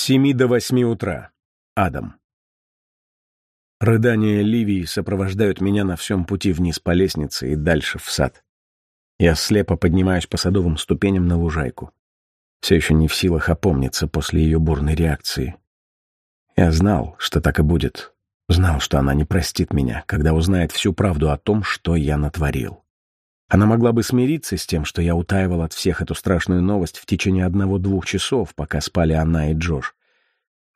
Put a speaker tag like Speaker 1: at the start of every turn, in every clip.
Speaker 1: семи до восьми утра. Адам. Рыдания Ливии сопровождают меня на всем пути вниз по лестнице и дальше в сад. Я слепо поднимаюсь по садовым ступеням на лужайку. Все еще не в силах опомниться после ее бурной реакции. Я знал, что так и будет. Знал, что она не простит меня, когда узнает всю правду о том, что я натворил. Она могла бы смириться с тем, что я утаивал от всех эту страшную новость в течение одного-двух часов, пока спали она и Джош.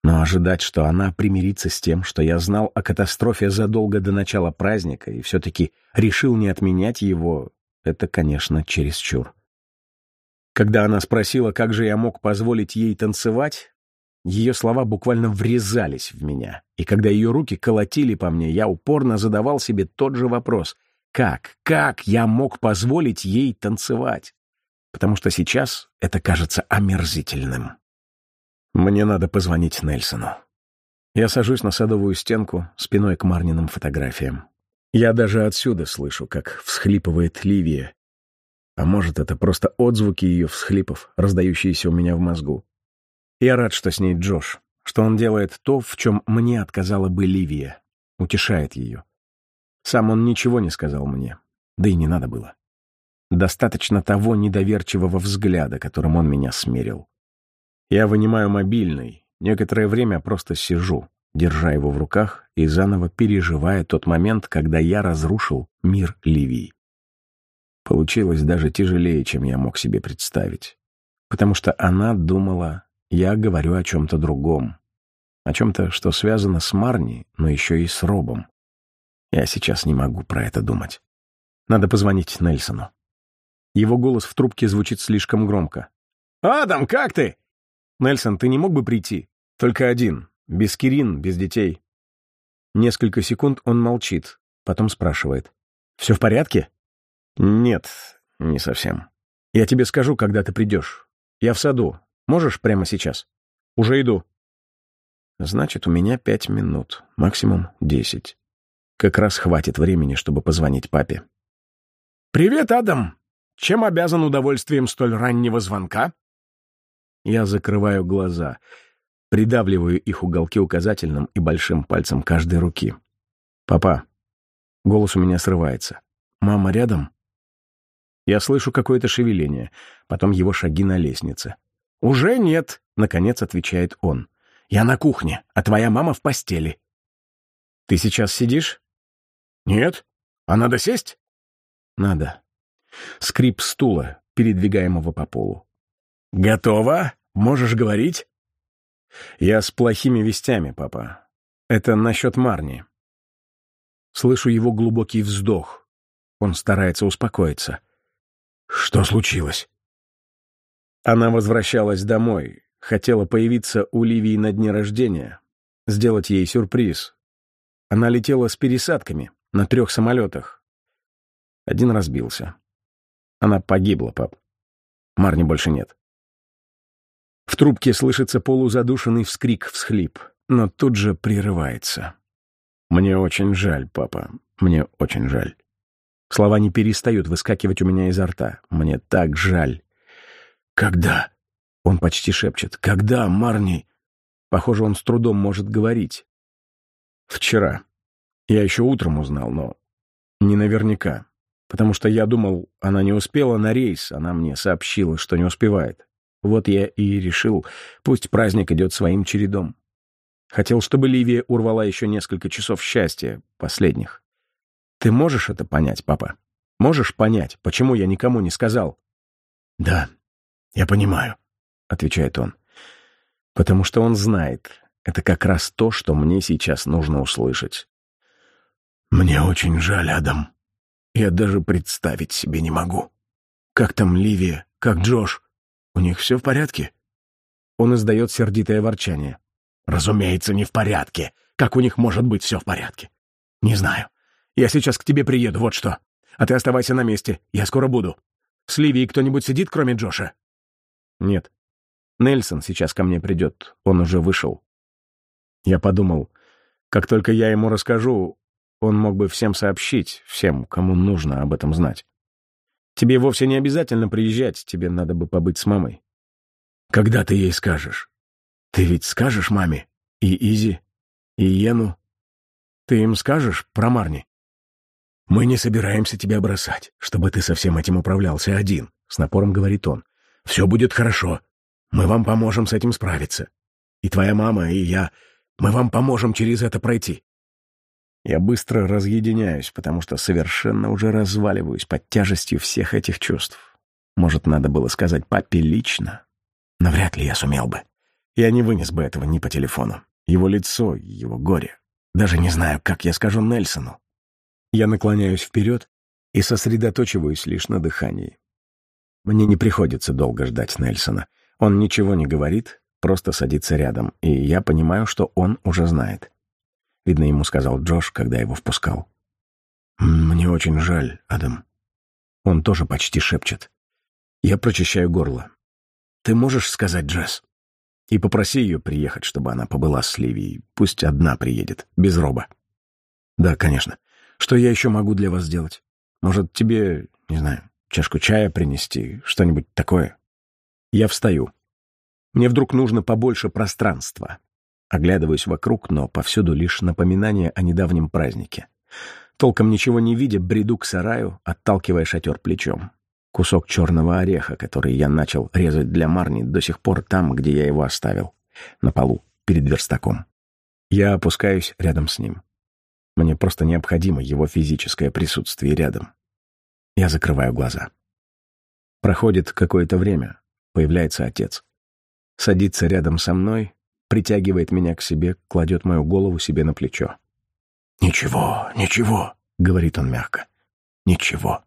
Speaker 1: Но ожидать, что она примирится с тем, что я знал о катастрофе задолго до начала праздника и все-таки решил не отменять его, это, конечно, чересчур. Когда она спросила, как же я мог позволить ей танцевать, ее слова буквально врезались в меня, и когда ее руки колотили по мне, я упорно задавал себе тот же вопрос. Как, как я мог позволить ей танцевать? Потому что сейчас это кажется омерзительным. Мне надо позвонить Нельсону. Я сажусь на садовую стенку, спиной к Марниным фотографиям. Я даже отсюда слышу, как всхлипывает Ливия. А может, это просто отзвуки ее всхлипов, раздающиеся у меня в мозгу. Я рад, что с ней Джош, что он делает то, в чем мне отказала бы Ливия, утешает ее. Сам он ничего не сказал мне, да и не надо было. Достаточно того недоверчивого взгляда, которым он меня смерил. Я вынимаю мобильный, некоторое время просто сижу, держа его в руках и заново переживая тот момент, когда я разрушил мир Ливии. Получилось даже тяжелее, чем я мог себе представить. Потому что она думала, я говорю о чем-то другом. О чем-то, что связано с Марни, но еще и с Робом. Я сейчас не могу про это думать. Надо позвонить Нельсону. Его голос в трубке звучит слишком громко. «Адам, как ты?» «Нельсон, ты не мог бы прийти? Только один. Без Кирин, без детей». Несколько секунд он молчит, потом спрашивает. «Все в порядке?» «Нет, не совсем. Я тебе скажу, когда ты придешь. Я в саду. Можешь прямо сейчас?» «Уже иду». «Значит, у меня пять минут, максимум десять. Как раз хватит времени, чтобы позвонить папе.
Speaker 2: «Привет, Адам! Чем обязан удовольствием столь раннего звонка?»
Speaker 1: Я закрываю глаза, придавливаю их уголки указательным и большим пальцем каждой руки. «Папа!» Голос у меня срывается. «Мама рядом?» Я слышу какое-то шевеление, потом его шаги на лестнице.
Speaker 2: «Уже нет», —
Speaker 1: наконец отвечает он.
Speaker 2: «Я на кухне, а твоя мама в постели».
Speaker 1: «Ты сейчас сидишь?»
Speaker 2: «Нет. А надо сесть?»
Speaker 1: «Надо». Скрип стула, передвигаемого по полу.
Speaker 2: «Готово? Можешь говорить?»
Speaker 1: «Я с плохими вестями, папа. Это насчет Марни». Слышу его глубокий вздох. Он старается успокоиться.
Speaker 2: «Что случилось?»
Speaker 1: Она возвращалась домой, хотела появиться у Ливии на дне рождения, сделать ей сюрприз. Она летела с пересадками, на трех самолетах. Один разбился. Она погибла, пап. Марни больше нет. В трубке слышится полузадушенный вскрик-всхлип, но тут же прерывается. «Мне очень жаль, папа. Мне очень жаль». Слова не перестают выскакивать у меня изо рта. «Мне так жаль».
Speaker 2: «Когда?»
Speaker 1: Он почти шепчет. «Когда, Марни?» Похоже, он с трудом может говорить. «Вчера. Я еще утром узнал, но не наверняка, потому что я думал, она не успела на рейс, она мне сообщила, что не успевает. Вот я и решил, пусть праздник идет своим чередом. Хотел, чтобы Ливия урвала еще несколько часов счастья, последних. Ты можешь это понять, папа? Можешь понять, почему я никому не сказал?
Speaker 2: «Да, я понимаю», — отвечает он.
Speaker 1: «Потому что он знает. Это как раз то, что мне сейчас нужно услышать.
Speaker 2: «Мне очень жаль, Адам. Я даже представить себе не могу. Как там Ливия? Как Джош? У них все в порядке?»
Speaker 1: Он издает сердитое ворчание.
Speaker 2: «Разумеется, не в порядке. Как у них может быть все в порядке? Не знаю. Я сейчас к тебе приеду, вот что. А ты оставайся на месте. Я скоро буду. С Ливией кто-нибудь сидит, кроме Джоша?»
Speaker 1: «Нет. Нельсон сейчас ко мне придет. Он уже вышел». Я подумал, как только я ему расскажу, он мог бы всем сообщить, всем, кому нужно об этом знать. Тебе вовсе не обязательно приезжать, тебе надо бы побыть с мамой.
Speaker 2: Когда ты ей скажешь? Ты ведь скажешь маме? И Изи? И Йену? Ты им скажешь про Марни? Мы не собираемся тебя бросать, чтобы ты со всем этим управлялся один, с напором говорит он. Все будет хорошо. Мы вам поможем с этим справиться. И твоя мама, и я, мы вам поможем через это пройти.
Speaker 1: Я быстро разъединяюсь, потому что совершенно уже разваливаюсь под тяжестью всех этих чувств. Может, надо было сказать папе лично? Но вряд ли я сумел бы. Я не вынес бы этого ни по телефону. Его лицо, его горе. Даже не знаю, как я скажу Нельсону. Я наклоняюсь вперед и сосредоточиваюсь лишь на дыхании. Мне не приходится долго ждать Нельсона. Он ничего не говорит, просто садится рядом, и я понимаю, что он уже знает. Видно, ему сказал Джош, когда его впускал. «Мне очень жаль, Адам». Он тоже почти шепчет. Я прочищаю горло. «Ты можешь сказать Джесс?» И попроси ее приехать, чтобы она побыла с Ливией. Пусть одна приедет, без роба. Да, конечно. Что я еще могу для вас сделать? Может, тебе, не знаю, чашку чая принести, что-нибудь такое? Я встаю. Мне вдруг нужно побольше пространства. Оглядываюсь вокруг, но повсюду лишь напоминание о недавнем празднике. Толком ничего не видя, бреду к сараю, отталкивая шатер плечом. Кусок черного ореха, который я начал резать для Марни, до сих пор там, где я его оставил. На полу, перед верстаком. Я опускаюсь рядом с ним. Мне просто необходимо его физическое присутствие рядом. Я закрываю глаза. Проходит какое-то время. Появляется отец. Садится рядом со мной, притягивает меня к себе, кладет мою голову себе на плечо. «Ничего, ничего», — говорит он мягко. «Ничего».